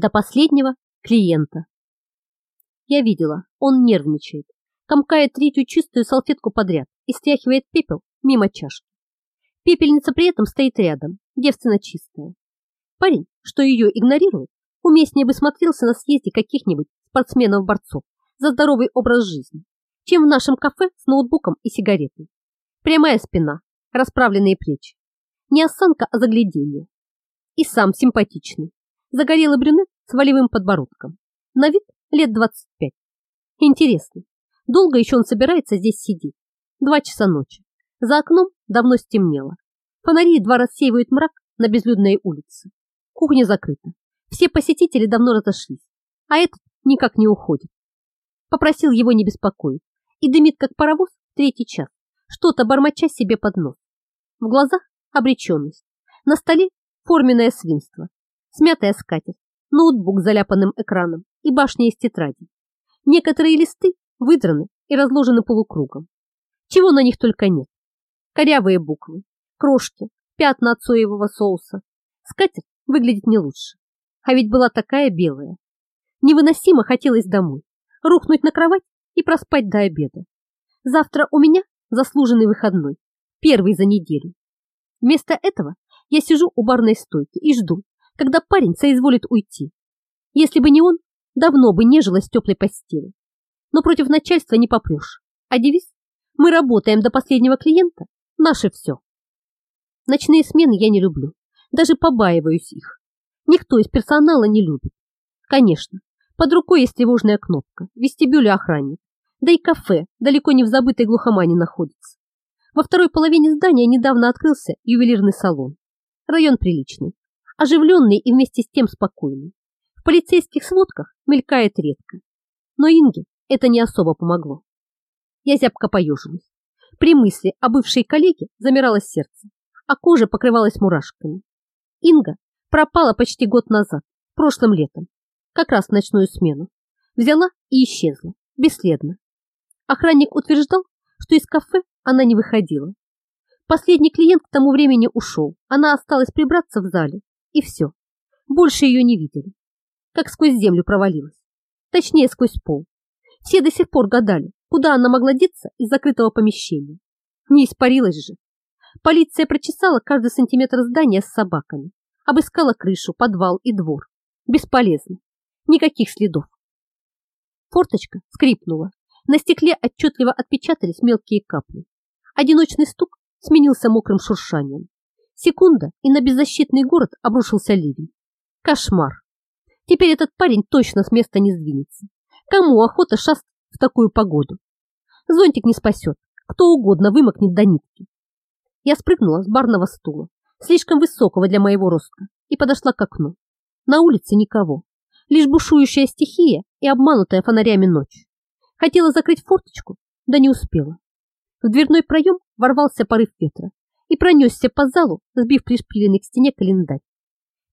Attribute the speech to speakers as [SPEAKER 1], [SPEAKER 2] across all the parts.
[SPEAKER 1] До последнего клиента. Я видела, он нервничает, комкает третью чистую салфетку подряд и стряхивает пепел мимо чашки. Пепельница при этом стоит рядом, девственно чистая. Парень, что ее игнорирует, уместнее бы смотрелся на съезде каких-нибудь спортсменов-борцов за здоровый образ жизни, чем в нашем кафе с ноутбуком и сигаретой. Прямая спина, расправленные плечи. Не осанка, а заглядение. И сам симпатичный. Загорелый брюнет с волевым подбородком. На вид лет 25. Интересно, долго еще он собирается здесь сидеть? Два часа ночи. За окном давно стемнело. Фонари едва рассеивают мрак на безлюдной улице. Кухня закрыта. Все посетители давно разошлись, а этот никак не уходит. Попросил его не беспокоить и дымит, как паровоз, третий час, что-то бормоча себе под нос. В глазах обреченность, на столе форменное свинство, смятая скатерть, ноутбук с заляпанным экраном и башня из тетрадей. Некоторые листы выдраны и разложены полукругом. Чего на них только нет. Корявые буквы, крошки, пятна от соевого соуса. Скатерть выглядит не лучше. А ведь была такая белая. Невыносимо хотелось домой, рухнуть на кровать и проспать до обеда. Завтра у меня заслуженный выходной, первый за неделю. Вместо этого я сижу у барной стойки и жду, когда парень соизволит уйти. Если бы не он, давно бы нежилась в теплой постели. Но против начальства не попрешь. А девиз «Мы работаем до последнего клиента» – наше все. Ночные смены я не люблю, даже побаиваюсь их. Никто из персонала не любит. Конечно, под рукой есть тревожная кнопка, вестибюль охранник, да и кафе далеко не в забытой глухомане находится. Во второй половине здания недавно открылся ювелирный салон. Район приличный, оживленный и вместе с тем спокойный. В полицейских сводках мелькает редко. Но Инге это не особо помогло. Я зябко поежилась. При мысли о бывшей коллеге замирало сердце, а кожа покрывалась мурашками. Инга пропала почти год назад, прошлым летом, как раз в ночную смену. Взяла и исчезла, бесследно. Охранник утверждал, что из кафе она не выходила. Последний клиент к тому времени ушел, она осталась прибраться в зале, и все. Больше ее не видели. Как сквозь землю провалилась. Точнее, сквозь пол. Все до сих пор гадали, куда она могла деться из закрытого помещения. Не испарилась же. Полиция прочесала каждый сантиметр здания с собаками. Обыскала крышу, подвал и двор. Бесполезно. Никаких следов. Форточка скрипнула. На стекле отчетливо отпечатались мелкие капли. Одиночный стук сменился мокрым шуршанием. Секунда, и на беззащитный город обрушился ливень. Кошмар. Теперь этот парень точно с места не сдвинется. Кому охота шастать в такую погоду? Зонтик не спасет. Кто угодно вымокнет до нитки. Я спрыгнула с барного стула, слишком высокого для моего роста, и подошла к окну. На улице никого. Лишь бушующая стихия и обманутая фонарями ночь. Хотела закрыть форточку, да не успела. В дверной проем ворвался порыв ветра, и пронесся по залу, сбив пришпиленный к стене календарь.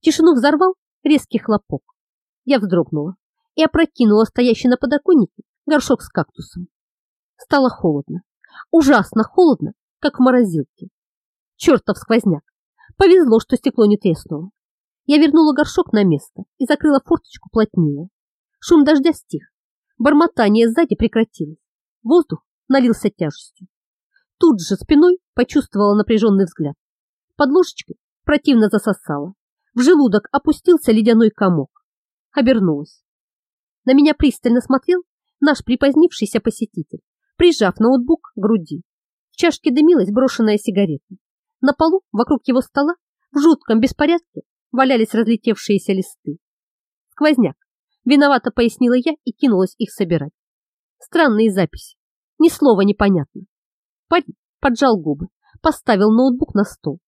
[SPEAKER 1] Тишину взорвал резкий хлопок. Я вздрогнула и опрокинула стоящий на подоконнике горшок с кактусом. Стало холодно, ужасно холодно, как в морозилке. Чертов сквозняк! Повезло, что стекло не треснуло. Я вернула горшок на место и закрыла форточку плотнее. Шум дождя стих. Бормотание сзади прекратилось. Воздух налился тяжестью. Тут же спиной почувствовала напряженный взгляд. Под ложечкой противно засосала. В желудок опустился ледяной комок. Обернулась. На меня пристально смотрел наш припозднившийся посетитель, прижав ноутбук к груди. В чашке дымилась брошенная сигарета. На полу вокруг его стола в жутком беспорядке валялись разлетевшиеся листы. Сквозняк. Виновато пояснила я и кинулась их собирать. Странные записи. Ни слова непонятно. Парень поджал губы, поставил ноутбук на стол.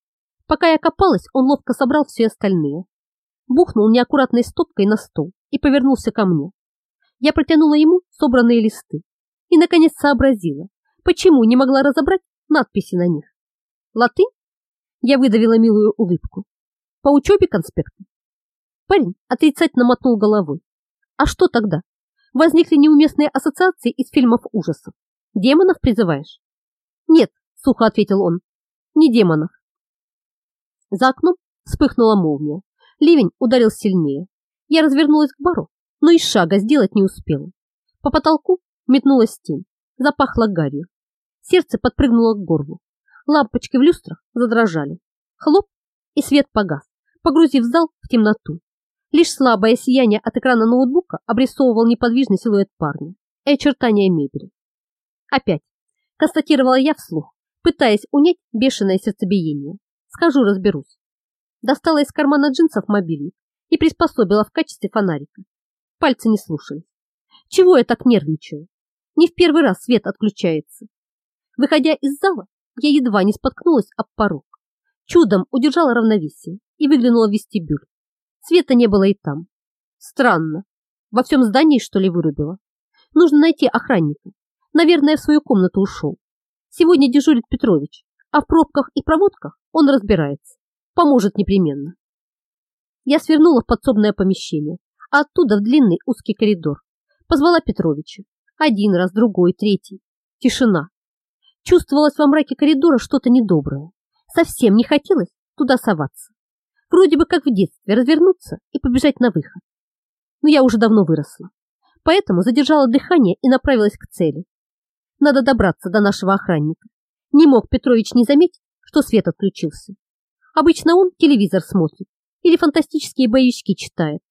[SPEAKER 1] Пока я копалась, он ловко собрал все остальные. Бухнул неаккуратной стопкой на стол и повернулся ко мне. Я протянула ему собранные листы и, наконец, сообразила, почему не могла разобрать надписи на них. Латынь? Я выдавила милую улыбку. По учебе конспекты. Парень отрицательно мотнул головой. А что тогда? Возникли неуместные ассоциации из фильмов ужасов. Демонов призываешь? Нет, сухо ответил он. Не демонов. За окном вспыхнула молния. Ливень ударил сильнее. Я развернулась к бару, но и шага сделать не успела. По потолку метнулась тень, запахло гарью. Сердце подпрыгнуло к горлу. Лампочки в люстрах задрожали. Хлоп, и свет погас, погрузив зал в темноту. Лишь слабое сияние от экрана ноутбука обрисовывал неподвижный силуэт парня и очертания мебели. Опять, констатировала я вслух, пытаясь унять бешеное сердцебиение. Схожу, разберусь. Достала из кармана джинсов мобильник и приспособила в качестве фонарика. Пальцы не слушались. Чего я так нервничаю? Не в первый раз свет отключается. Выходя из зала, я едва не споткнулась об порог. Чудом удержала равновесие и выглянула в вестибюль. Света не было и там. Странно. Во всем здании, что ли, вырубила? Нужно найти охранника. Наверное, в свою комнату ушел. Сегодня дежурит Петрович, а в пробках и проводках он разбирается. Поможет непременно. Я свернула в подсобное помещение, а оттуда в длинный узкий коридор. Позвала Петровича. Один раз, другой, третий. Тишина. Чувствовалось во мраке коридора что-то недоброе. Совсем не хотелось туда соваться. Вроде бы как в детстве развернуться и побежать на выход. Но я уже давно выросла. Поэтому задержала дыхание и направилась к цели. Надо добраться до нашего охранника. Не мог Петрович не заметить, что свет отключился. Обычно он телевизор смотрит или фантастические боевички читает.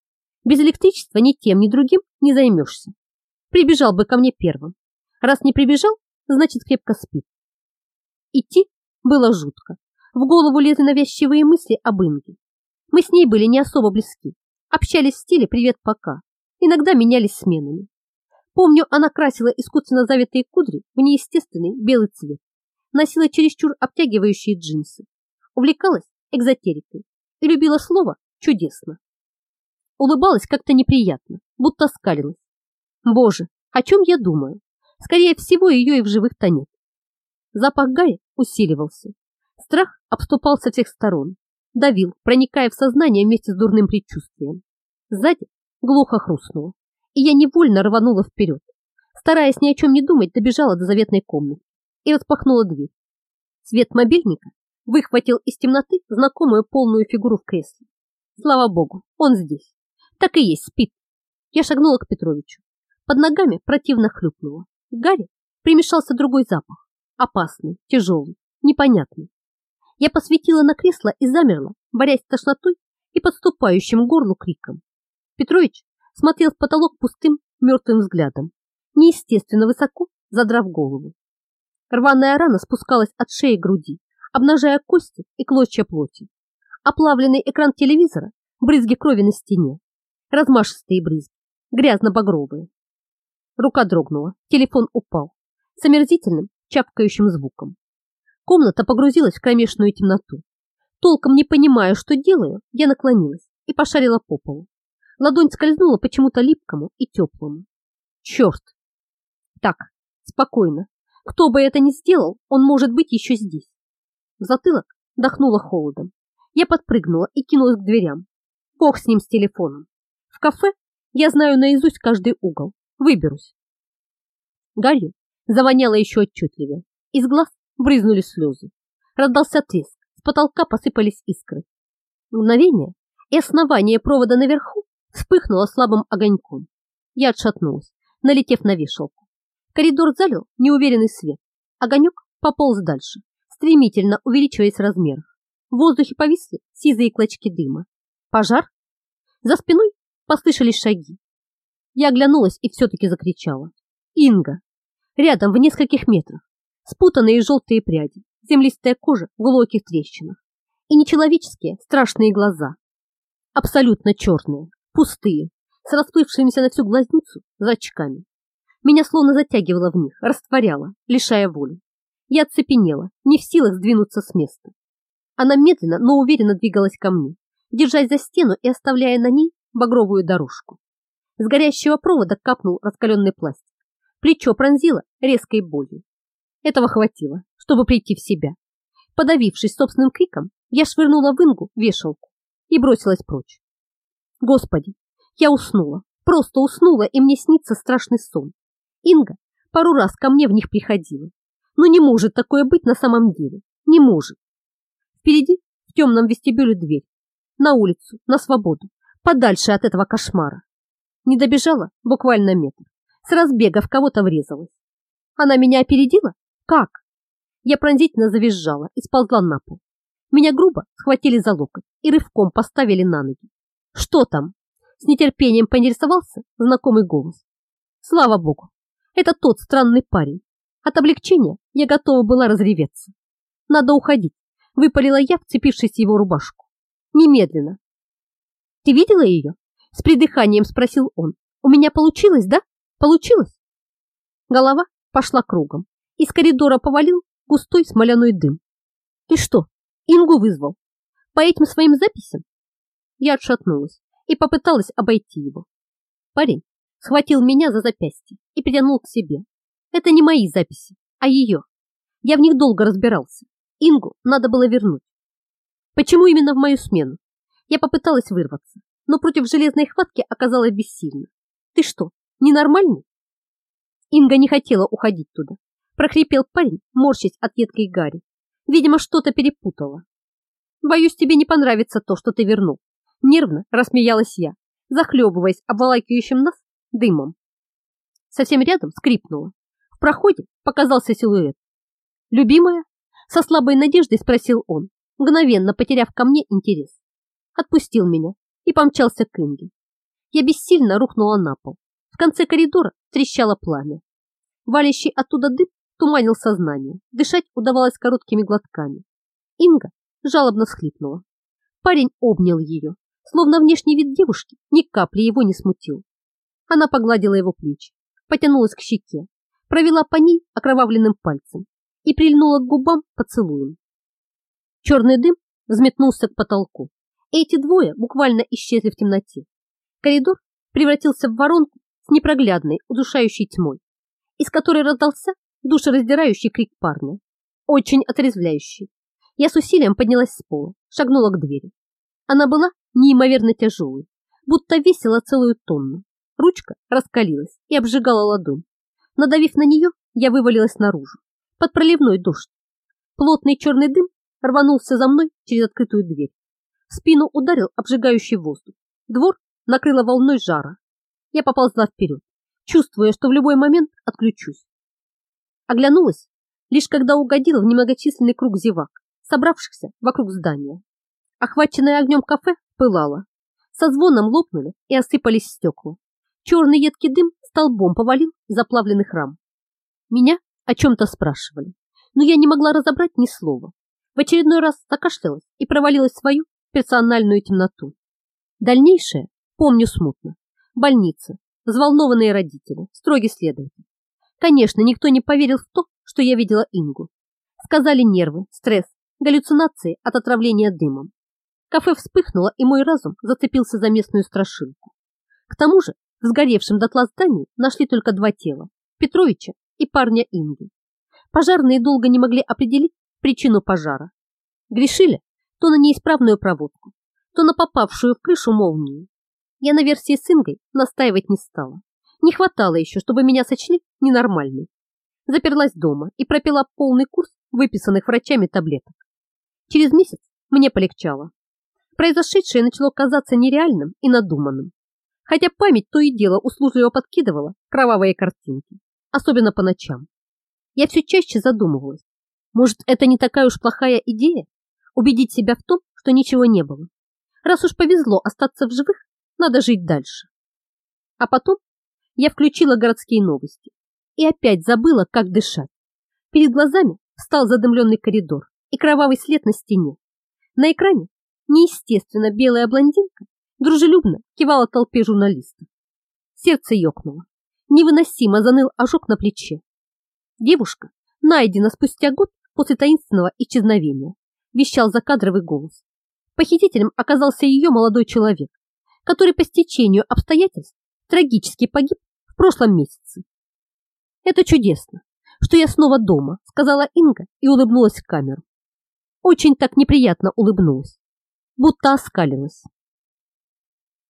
[SPEAKER 1] Без электричества ни тем, ни другим не займешься. Прибежал бы ко мне первым. Раз не прибежал, значит крепко спит. Идти было жутко. В голову лезли навязчивые мысли об Инге. Мы с ней были не особо близки, общались в стиле «привет, пока», иногда менялись сменами. Помню, она красила искусственно завитые кудри в неестественный белый цвет, носила чересчур обтягивающие джинсы, увлекалась экзотерикой и любила слово «чудесно». Улыбалась как-то неприятно, будто скалилась. Боже, о чем я думаю? Скорее всего, ее и в живых-то нет. Запах Гаи усиливался. Страх обступал со всех сторон давил, проникая в сознание вместе с дурным предчувствием. Сзади глухо хрустнуло, и я невольно рванула вперед. Стараясь ни о чем не думать, добежала до заветной комнаты и распахнула дверь. Свет мобильника выхватил из темноты знакомую полную фигуру в кресле. Слава богу, он здесь. Так и есть, спит. Я шагнула к Петровичу. Под ногами противно хлюпнуло. В Гарри примешался другой запах. Опасный, тяжелый, непонятный. Я посветила на кресло и замерла, борясь с тошнотой и подступающим горлу криком. Петрович смотрел в потолок пустым, мертвым взглядом, неестественно высоко задрав голову. Рваная рана спускалась от шеи к груди, обнажая кости и клочья плоти. Оплавленный экран телевизора, брызги крови на стене, размашистые брызги, грязно-багровые. Рука дрогнула, телефон упал с омерзительным чапкающим звуком. Комната погрузилась в кромешную темноту. Толком не понимая, что делаю, я наклонилась и пошарила по полу. Ладонь скользнула почему-то липкому и теплому. Черт! Так, спокойно. Кто бы это ни сделал, он может быть еще здесь. В затылок дохнуло холодом. Я подпрыгнула и кинулась к дверям. Бог с ним, с телефоном. В кафе я знаю наизусть каждый угол. Выберусь. Гарью завоняло еще отчетливее. Из глаз брызнули слезы. Раздался треск, с потолка посыпались искры. Мгновение, и основание провода наверху вспыхнуло слабым огоньком. Я отшатнулась, налетев на вешалку. Коридор залил неуверенный свет. Огонек пополз дальше, стремительно увеличиваясь в размерах. В воздухе повисли сизые клочки дыма. Пожар? За спиной послышались шаги. Я оглянулась и все-таки закричала. Инга! Рядом, в нескольких метрах спутанные желтые пряди, землистая кожа в глубоких трещинах и нечеловеческие страшные глаза. Абсолютно черные, пустые, с расплывшимися на всю глазницу зрачками. Меня словно затягивало в них, растворяло, лишая воли. Я оцепенела, не в силах сдвинуться с места. Она медленно, но уверенно двигалась ко мне, держась за стену и оставляя на ней багровую дорожку. С горящего провода капнул раскаленный пластик. Плечо пронзило резкой болью. Этого хватило, чтобы прийти в себя. Подавившись собственным криком, я швырнула в Ингу вешалку и бросилась прочь. Господи, я уснула, просто уснула, и мне снится страшный сон. Инга пару раз ко мне в них приходила. Но не может такое быть на самом деле. Не может. Впереди в темном вестибюле дверь. На улицу, на свободу, подальше от этого кошмара. Не добежала буквально метр, с разбега в кого-то врезалась. Она меня опередила? Как? Я пронзительно завизжала и сползла на пол. Меня грубо схватили за локоть и рывком поставили на ноги. Что там? С нетерпением поинтересовался знакомый голос. Слава богу, это тот странный парень. От облегчения я готова была разреветься. Надо уходить, выпалила я, вцепившись в его рубашку. Немедленно. Ты видела ее? С придыханием спросил он. У меня получилось, да? Получилось? Голова пошла кругом. Из коридора повалил густой смоляной дым. Ты что, Ингу вызвал? По этим своим записям? Я отшатнулась и попыталась обойти его. Парень схватил меня за запястье и притянул к себе. Это не мои записи, а ее. Я в них долго разбирался. Ингу надо было вернуть. Почему именно в мою смену? Я попыталась вырваться, но против железной хватки оказалась бессильна. Ты что, ненормальный? Инга не хотела уходить туда. Прохрипел парень, морщась от едкой гари. Видимо, что-то перепутала. Боюсь, тебе не понравится то, что ты вернул. Нервно рассмеялась я, захлебываясь обволакивающим нас дымом. Совсем рядом скрипнуло. В проходе показался силуэт. «Любимая?» Со слабой надеждой спросил он, мгновенно потеряв ко мне интерес. Отпустил меня и помчался к Инге. Я бессильно рухнула на пол. В конце коридора трещало пламя. Валящий оттуда дым туманил сознание. Дышать удавалось короткими глотками. Инга жалобно всхлипнула. Парень обнял ее, словно внешний вид девушки ни капли его не смутил. Она погладила его плечи, потянулась к щеке, провела по ней окровавленным пальцем и прильнула к губам поцелуем. Черный дым взметнулся к потолку, эти двое буквально исчезли в темноте. Коридор превратился в воронку с непроглядной, удушающей тьмой, из которой раздался душераздирающий крик парня, очень отрезвляющий. Я с усилием поднялась с пола, шагнула к двери. Она была неимоверно тяжелой, будто весила целую тонну. Ручка раскалилась и обжигала ладонь. Надавив на нее, я вывалилась наружу, под проливной дождь. Плотный черный дым рванулся за мной через открытую дверь. В спину ударил обжигающий воздух. Двор накрыло волной жара. Я поползла вперед, чувствуя, что в любой момент отключусь. Оглянулась, лишь когда угодила в немногочисленный круг зевак, собравшихся вокруг здания. Охваченное огнем кафе пылало. Со звоном лопнули и осыпались стекла. Черный едкий дым столбом повалил заплавленных рам. Меня о чем-то спрашивали, но я не могла разобрать ни слова. В очередной раз закашлялась и провалилась в свою персональную темноту. Дальнейшее помню смутно. Больница, взволнованные родители, строгий следователь. Конечно, никто не поверил в то, что я видела Ингу. Сказали нервы, стресс, галлюцинации от отравления дымом. Кафе вспыхнуло, и мой разум зацепился за местную страшилку. К тому же в сгоревшем дотла здании нашли только два тела – Петровича и парня Инги. Пожарные долго не могли определить причину пожара. Грешили то на неисправную проводку, то на попавшую в крышу молнию. Я на версии с Ингой настаивать не стала. Не хватало еще, чтобы меня сочли ненормальной. Заперлась дома и пропила полный курс выписанных врачами таблеток. Через месяц мне полегчало. Произошедшее начало казаться нереальным и надуманным. Хотя память то и дело услужливо подкидывала кровавые картинки, особенно по ночам. Я все чаще задумывалась, может, это не такая уж плохая идея? Убедить себя в том, что ничего не было. Раз уж повезло остаться в живых, надо жить дальше. А потом я включила городские новости и опять забыла, как дышать. Перед глазами встал задымленный коридор и кровавый след на стене. На экране неестественно белая блондинка дружелюбно кивала толпе журналистов. Сердце ёкнуло. Невыносимо заныл ожог на плече. Девушка найдена спустя год после таинственного исчезновения, вещал закадровый голос. Похитителем оказался ее молодой человек, который по стечению обстоятельств трагически погиб в прошлом месяце. Это чудесно, что я снова дома, сказала Инга и улыбнулась в камеру. Очень так неприятно улыбнулась, будто оскалилась.